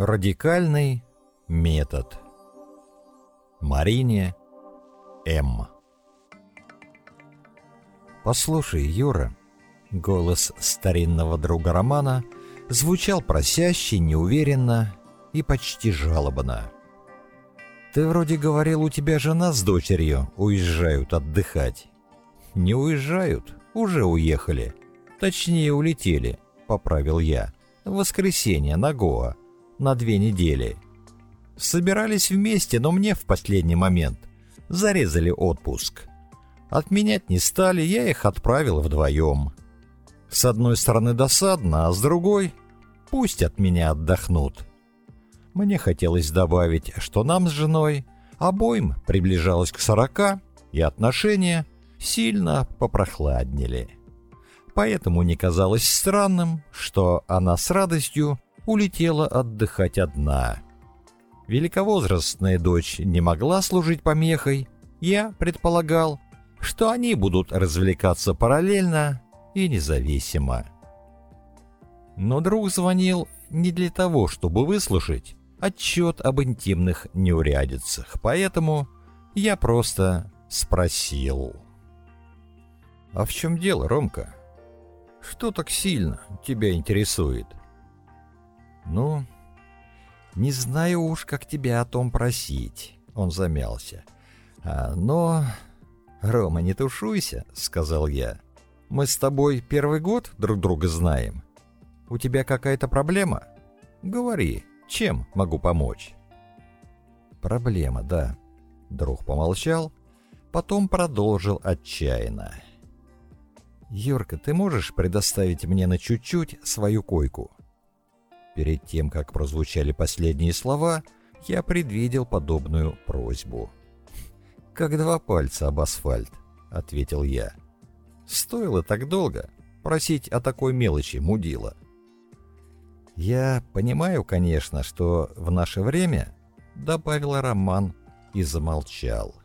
Радикальный метод. Марине М. «Послушай, Юра», — голос старинного друга Романа звучал просяще, неуверенно и почти жалобно. «Ты вроде говорил, у тебя жена с дочерью уезжают отдыхать». «Не уезжают, уже уехали. Точнее, улетели», — поправил я. «В воскресенье на Гоа» на две недели. Собирались вместе, но мне в последний момент зарезали отпуск. Отменять не стали, я их отправил вдвоем. С одной стороны досадно, а с другой пусть от меня отдохнут. Мне хотелось добавить, что нам с женой обоим приближалось к сорока, и отношения сильно попрохладнели. Поэтому не казалось странным, что она с радостью улетела отдыхать одна. Великовозрастная дочь не могла служить помехой. Я предполагал, что они будут развлекаться параллельно и независимо. Но друг звонил не для того, чтобы выслушать отчет об интимных неурядицах, поэтому я просто спросил. «А в чем дело, Ромка? Что так сильно тебя интересует?» «Ну, не знаю уж, как тебя о том просить», — он замялся. А, «Но...» «Рома, не тушуйся», — сказал я. «Мы с тобой первый год друг друга знаем. У тебя какая-то проблема? Говори, чем могу помочь?» «Проблема, да». Друг помолчал, потом продолжил отчаянно. «Юрка, ты можешь предоставить мне на чуть-чуть свою койку?» Перед тем, как прозвучали последние слова, я предвидел подобную просьбу. «Как два пальца об асфальт», — ответил я. «Стоило так долго просить о такой мелочи, мудила». «Я понимаю, конечно, что в наше время...» — добавил Роман и замолчал.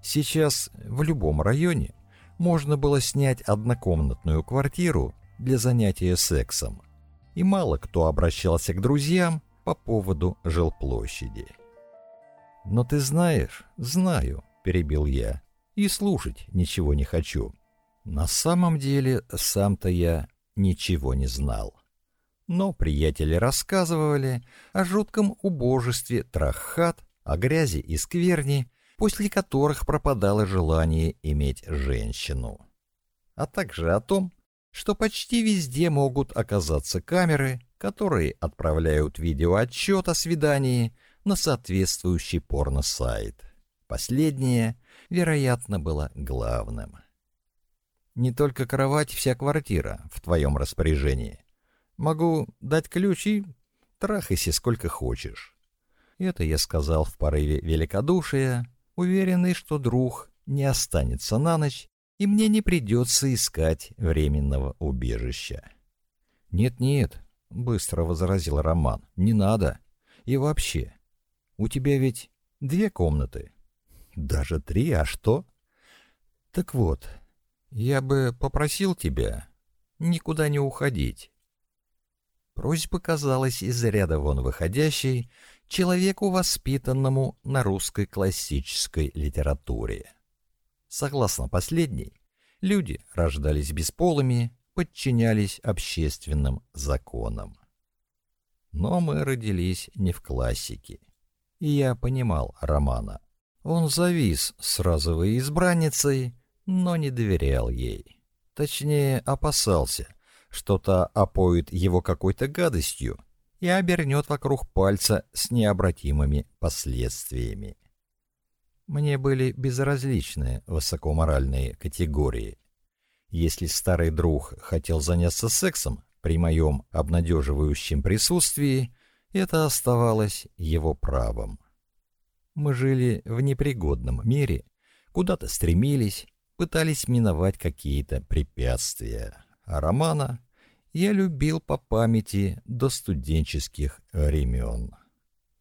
«Сейчас в любом районе можно было снять однокомнатную квартиру для занятия сексом и мало кто обращался к друзьям по поводу жилплощади. «Но ты знаешь, знаю», — перебил я, — «и слушать ничего не хочу». На самом деле, сам-то я ничего не знал. Но приятели рассказывали о жутком убожестве трахат, о грязи и скверни, после которых пропадало желание иметь женщину. А также о том, что почти везде могут оказаться камеры, которые отправляют видеоотчет о свидании на соответствующий порно-сайт. Последнее, вероятно, было главным. Не только кровать, вся квартира в твоем распоряжении. Могу дать ключ и трахайся сколько хочешь. Это я сказал в порыве великодушия, уверенный, что друг не останется на ночь и мне не придется искать временного убежища. «Нет-нет», — быстро возразил Роман, — «не надо. И вообще, у тебя ведь две комнаты». «Даже три, а что?» «Так вот, я бы попросил тебя никуда не уходить». Просьба казалась из ряда вон выходящей человеку, воспитанному на русской классической литературе. Согласно последней, люди рождались бесполыми, подчинялись общественным законам. Но мы родились не в классике. И я понимал Романа. Он завис с разовой избранницей, но не доверял ей. Точнее, опасался, что та опоит его какой-то гадостью и обернет вокруг пальца с необратимыми последствиями. Мне были безразличны высокоморальные категории. Если старый друг хотел заняться сексом при моем обнадеживающем присутствии, это оставалось его правом. Мы жили в непригодном мире, куда-то стремились, пытались миновать какие-то препятствия. А Романа я любил по памяти до студенческих времен.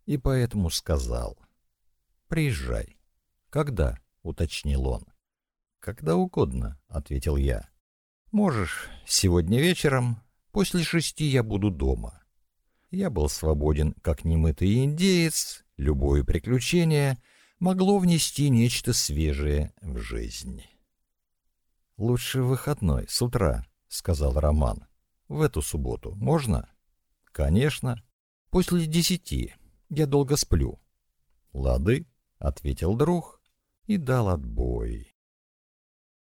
И поэтому сказал «Приезжай». «Когда?» — уточнил он. «Когда угодно», — ответил я. «Можешь, сегодня вечером, после шести я буду дома. Я был свободен, как немытый индеец, любое приключение могло внести нечто свежее в жизнь. «Лучше выходной, с утра», — сказал Роман. «В эту субботу можно?» «Конечно. После десяти. Я долго сплю». «Лады», — ответил друг и дал отбой.